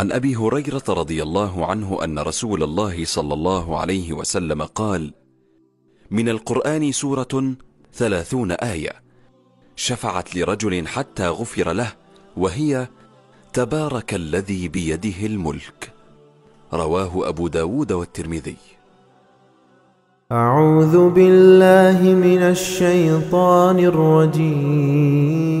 عن أبي هريرة رضي الله عنه أن رسول الله صلى الله عليه وسلم قال من القرآن سورة ثلاثون آية شفعت لرجل حتى غفر له وهي تبارك الذي بيده الملك. رواه أبو داود والترمذي. أعوذ بالله من الشيطان الرجيم.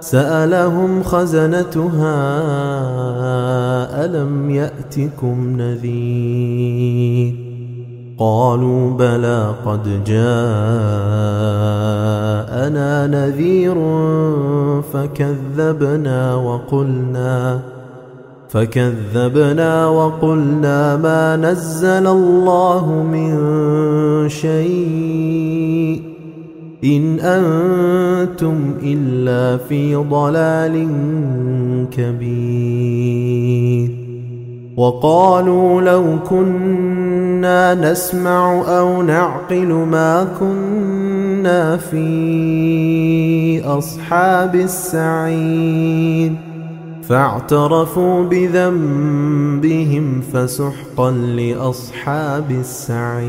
سألهم خزنتها ألم يأتكم نذير؟ قالوا بلى قد جاءنا نذير فكذبنا وقلنا فكذبنا وقلنا ما نزل الله من شيء. إن أنتم إلا في ضلال كبير. وقالوا لو كنا نسمع أو نعقل ما كنا في أصحاب السعير. فاعترفوا بذنبهم فسحقا لأصحاب السعير.